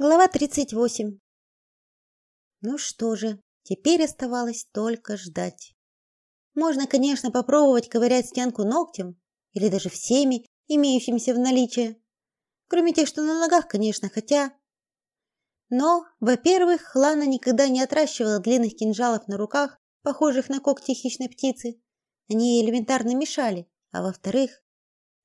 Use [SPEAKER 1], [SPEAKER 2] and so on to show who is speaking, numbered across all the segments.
[SPEAKER 1] Глава 38. Ну что же, теперь оставалось только ждать. Можно, конечно, попробовать ковырять стенку ногтем или даже всеми имеющимися в наличии. Кроме тех, что на ногах, конечно, хотя но, во-первых, Лана никогда не отращивала длинных кинжалов на руках, похожих на когти хищной птицы. Они элементарно мешали. А во-вторых,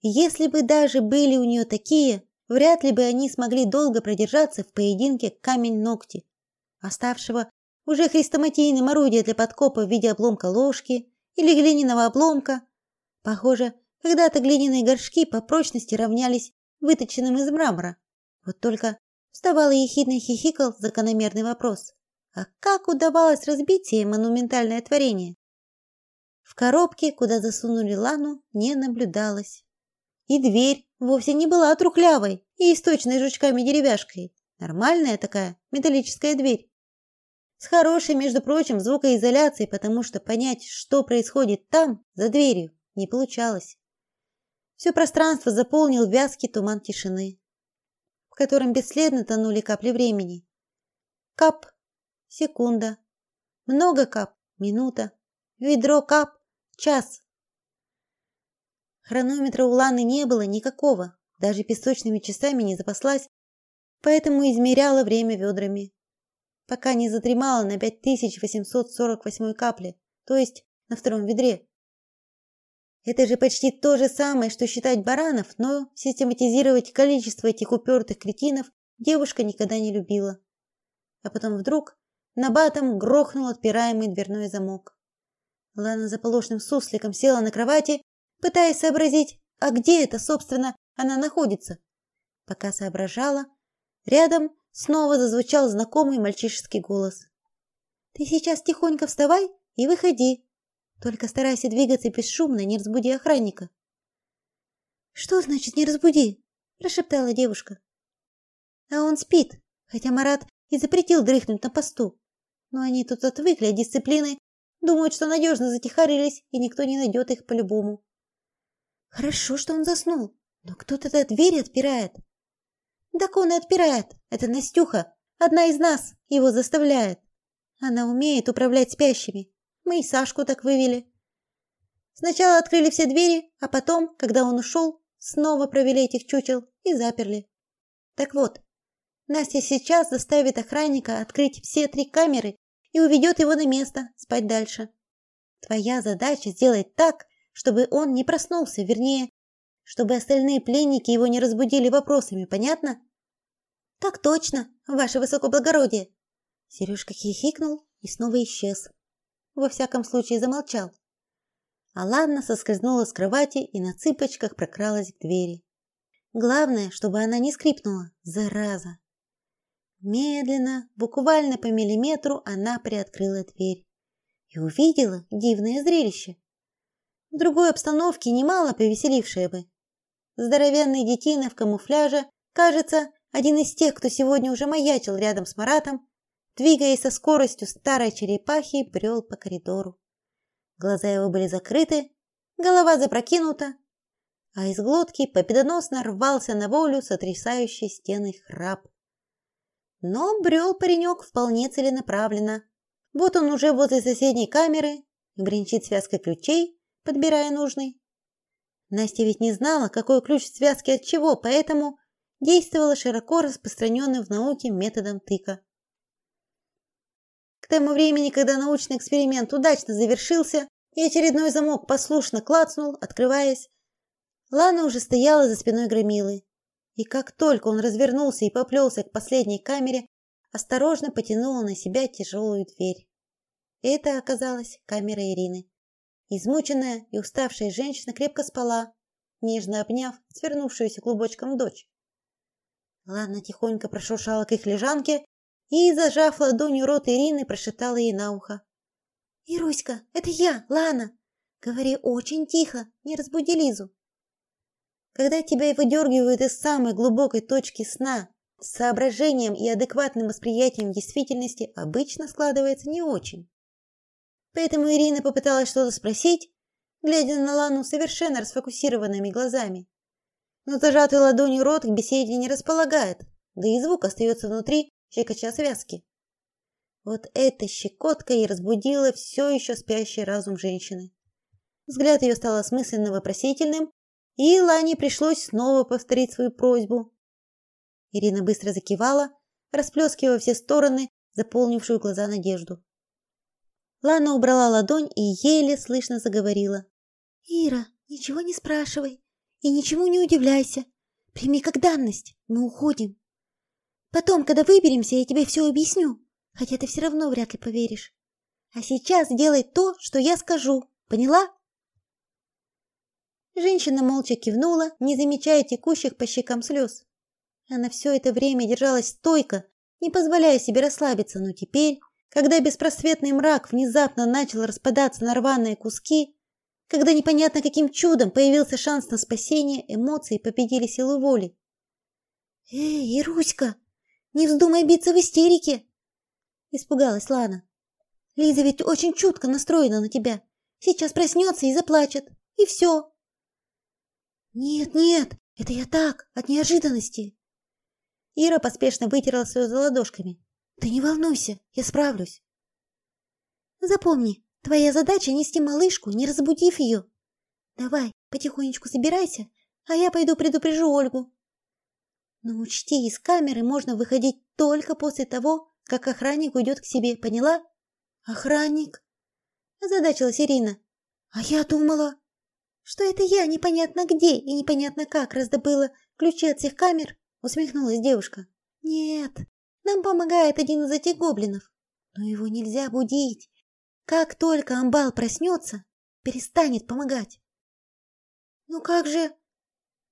[SPEAKER 1] если бы даже были у нее такие, Вряд ли бы они смогли долго продержаться в поединке камень-ногти, оставшего уже хрестоматийным орудие для подкопа в виде обломка ложки или глиняного обломка. Похоже, когда-то глиняные горшки по прочности равнялись выточенным из мрамора. Вот только вставал ехидный хихикал закономерный вопрос. А как удавалось разбить сие монументальное творение? В коробке, куда засунули Лану, не наблюдалось. И дверь вовсе не была трухлявой и источной жучками-деревяшкой. Нормальная такая металлическая дверь. С хорошей, между прочим, звукоизоляцией, потому что понять, что происходит там, за дверью, не получалось. Все пространство заполнил вязкий туман тишины, в котором бесследно тонули капли времени. Кап, секунда, много кап, минута, ведро кап, час. Хронометра у Ланы не было никакого, даже песочными часами не запаслась, поэтому измеряла время ведрами, пока не задремала на 5848 капле, то есть на втором ведре. Это же почти то же самое, что считать баранов, но систематизировать количество этих упертых кретинов девушка никогда не любила. А потом вдруг на батом грохнул отпираемый дверной замок. Лана заполошным сусликом села на кровати пытаясь сообразить, а где это, собственно, она находится. Пока соображала, рядом снова зазвучал знакомый мальчишеский голос. Ты сейчас тихонько вставай и выходи. Только старайся двигаться бесшумно, не разбуди охранника. Что значит не разбуди? прошептала девушка. А он спит, хотя Марат и запретил дрыхнуть на посту. Но они тут отвыкли от дисциплины, думают, что надежно затихарились, и никто не найдет их по-любому. Хорошо, что он заснул. Но кто тогда двери отпирает? Так он и отпирает. Это Настюха, одна из нас, его заставляет. Она умеет управлять спящими. Мы и Сашку так вывели. Сначала открыли все двери, а потом, когда он ушел, снова провели этих чучел и заперли. Так вот, Настя сейчас заставит охранника открыть все три камеры и уведет его на место спать дальше. Твоя задача сделать так, чтобы он не проснулся, вернее, чтобы остальные пленники его не разбудили вопросами, понятно? Так точно, ваше высокоблагородие. Сережка хихикнул и снова исчез. Во всяком случае, замолчал. Аланна соскользнула с кровати и на цыпочках прокралась к двери. Главное, чтобы она не скрипнула, зараза. Медленно, буквально по миллиметру, она приоткрыла дверь и увидела дивное зрелище. В другой обстановке немало повеселившее бы. Здоровенный детина в камуфляже, кажется, один из тех, кто сегодня уже маячил рядом с Маратом, двигаясь со скоростью старой черепахи, брел по коридору. Глаза его были закрыты, голова запрокинута, а из глотки победоносно рвался на волю сотрясающий стены храп. Но брел паренек вполне целенаправленно. Вот он уже возле соседней камеры, бренчит связкой ключей, подбирая нужный. Настя ведь не знала, какой ключ в связке от чего, поэтому действовала широко распространенным в науке методом тыка. К тому времени, когда научный эксперимент удачно завершился и очередной замок послушно клацнул, открываясь, Лана уже стояла за спиной громилы. И как только он развернулся и поплелся к последней камере, осторожно потянула на себя тяжелую дверь. Это оказалась камера Ирины. Измученная и уставшая женщина крепко спала, нежно обняв свернувшуюся клубочком дочь. Ладно тихонько прошуршала к их лежанке и, зажав ладонью рот Ирины, прошептала ей на ухо: "Ируська, это я, Лана. Говори очень тихо, не разбуди Лизу". Когда тебя выдергивают из самой глубокой точки сна, с соображением и адекватным восприятием действительности обычно складывается не очень. Поэтому Ирина попыталась что-то спросить, глядя на Лану совершенно расфокусированными глазами. Но зажатый ладонью рот к беседе не располагает, да и звук остается внутри щекоча связки. Вот эта щекотка и разбудила все еще спящий разум женщины. Взгляд ее стал осмысленно вопросительным, и Лане пришлось снова повторить свою просьбу. Ирина быстро закивала, расплескивая все стороны заполнившую глаза надежду. Лана убрала ладонь и еле слышно заговорила. «Ира, ничего не спрашивай и ничему не удивляйся. Прими как данность, мы уходим. Потом, когда выберемся, я тебе все объясню, хотя ты все равно вряд ли поверишь. А сейчас делай то, что я скажу, поняла?» Женщина молча кивнула, не замечая текущих по щекам слез. Она все это время держалась стойко, не позволяя себе расслабиться, но теперь, когда беспросветный мрак внезапно начал распадаться на рваные куски, когда непонятно каким чудом появился шанс на спасение, эмоции победили силу воли. «Эй, Ируська, не вздумай биться в истерике!» Испугалась Лана. «Лиза ведь очень чутко настроена на тебя. Сейчас проснется и заплачет. И все!» «Нет, нет, это я так, от неожиданности!» Ира поспешно вытерла слезы ладошками. Ты не волнуйся, я справлюсь. Запомни, твоя задача нести малышку, не разбудив ее. Давай, потихонечку собирайся, а я пойду предупрежу Ольгу. Но учти, из камеры можно выходить только после того, как охранник уйдет к себе, поняла? Охранник? Озадачилась Ирина. А я думала, что это я непонятно где и непонятно как раздобыла ключи от всех камер усмехнулась девушка. Нет, нам помогает один из этих гоблинов, но его нельзя будить. Как только Амбал проснется, перестанет помогать. Ну как же?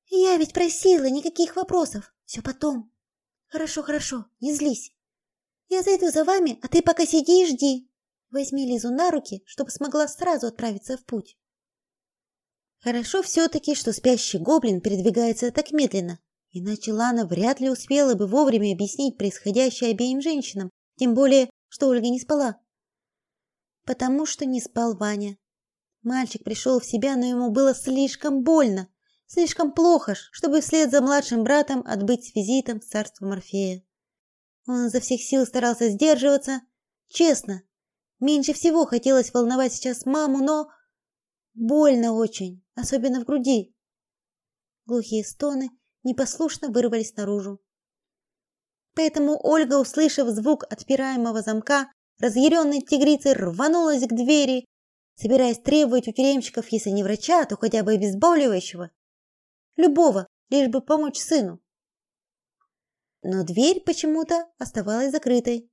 [SPEAKER 1] Я ведь просила, никаких вопросов. Все потом. Хорошо, хорошо, не злись. Я зайду за вами, а ты пока сиди и жди. Возьми Лизу на руки, чтобы смогла сразу отправиться в путь. Хорошо все-таки, что спящий гоблин передвигается так медленно, Иначе Лана вряд ли успела бы вовремя объяснить происходящее обеим женщинам, тем более, что Ольга не спала. Потому что не спал Ваня. Мальчик пришел в себя, но ему было слишком больно, слишком плохо, чтобы вслед за младшим братом отбыть с визитом в царство Морфея. Он изо всех сил старался сдерживаться, честно. Меньше всего хотелось волновать сейчас маму, но больно очень, особенно в груди. Глухие стоны непослушно вырвались наружу. Поэтому Ольга, услышав звук отпираемого замка, разъяренной тигрицей рванулась к двери, собираясь требовать у тюремщиков, если не врача, то хотя бы обезболивающего. Любого, лишь бы помочь сыну. Но дверь почему-то оставалась закрытой.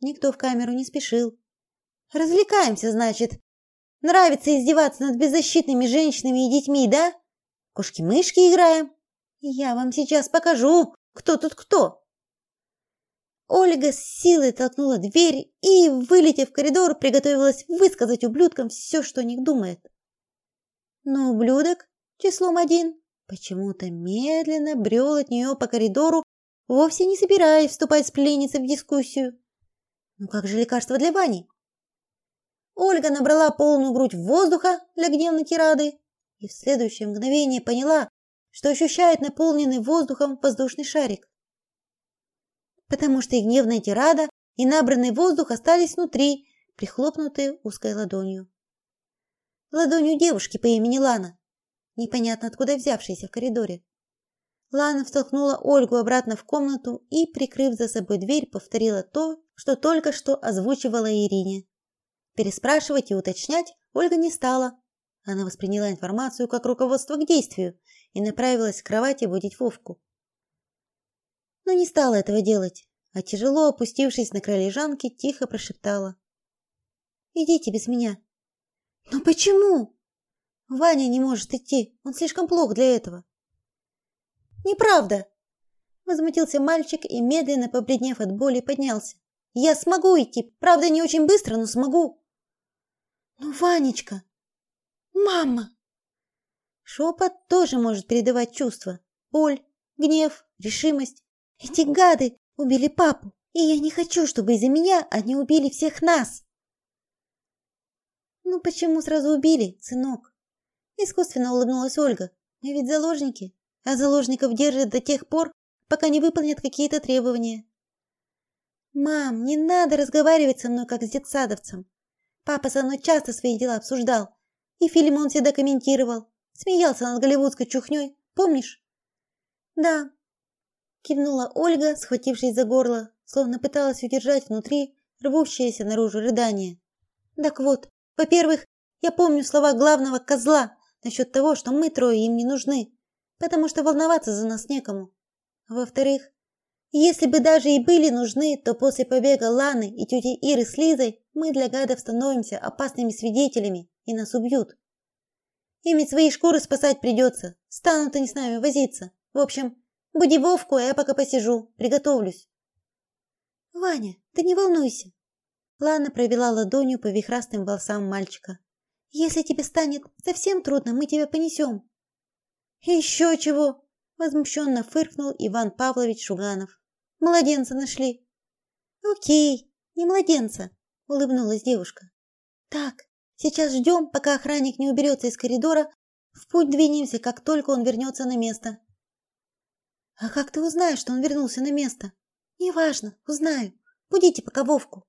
[SPEAKER 1] Никто в камеру не спешил. Развлекаемся, значит. Нравится издеваться над беззащитными женщинами и детьми, да? Кошки-мышки играем. Я вам сейчас покажу, кто тут кто. Ольга с силой толкнула дверь и, вылетев в коридор, приготовилась высказать ублюдкам все, что о них думает. Но ублюдок числом один почему-то медленно брел от нее по коридору, вовсе не собираясь вступать с пленницей в дискуссию. Ну как же лекарство для Вани? Ольга набрала полную грудь воздуха для гневной тирады и в следующее мгновение поняла, что ощущает наполненный воздухом воздушный шарик. Потому что и гневная тирада, и набранный воздух остались внутри, прихлопнутые узкой ладонью. Ладонью девушки по имени Лана, непонятно откуда взявшейся в коридоре. Лана втолкнула Ольгу обратно в комнату и, прикрыв за собой дверь, повторила то, что только что озвучивала Ирине. Переспрашивать и уточнять Ольга не стала. Она восприняла информацию как руководство к действию и направилась к кровати будить Вовку. Но не стала этого делать, а тяжело опустившись на край лежанки, тихо прошептала: "Идите без меня". "Но почему?" "Ваня не может идти, он слишком плох для этого". "Неправда", возмутился мальчик и медленно, побледнев от боли, поднялся. "Я смогу идти, правда, не очень быстро, но смогу". "Ну, Ванечка, мама Шепот тоже может передавать чувства. Боль, гнев, решимость. Эти гады убили папу, и я не хочу, чтобы из-за меня они убили всех нас. Ну почему сразу убили, сынок? Искусственно улыбнулась Ольга. Мы ведь заложники, а заложников держат до тех пор, пока не выполнят какие-то требования. Мам, не надо разговаривать со мной как с детсадовцем. Папа со мной часто свои дела обсуждал, и фильм он всегда комментировал, смеялся над голливудской чухнёй, помнишь? Да. Кивнула Ольга, схватившись за горло, словно пыталась удержать внутри рвущееся наружу рыдание. Так вот, во-первых, я помню слова главного козла насчет того, что мы трое им не нужны, потому что волноваться за нас некому. Во-вторых, если бы даже и были нужны, то после побега Ланы и тети Иры с Лизой мы для гадов становимся опасными свидетелями и нас убьют. Им ведь свои шкуры спасать придется, станут они с нами возиться. В общем, буди Вовку, а я пока посижу, приготовлюсь. Ваня, ты не волнуйся. Лана провела ладонью по вихрастым волосам мальчика. Если тебе станет совсем трудно, мы тебя понесем». «Еще чего!» – возмущенно фыркнул Иван Павлович Шуганов. «Младенца нашли». «Окей, не младенца», – улыбнулась девушка. «Так, сейчас ждем, пока охранник не уберется из коридора. В путь двинемся, как только он вернется на место». «А как ты узнаешь, что он вернулся на место?» «Неважно, узнаю. Будите пока Вовку».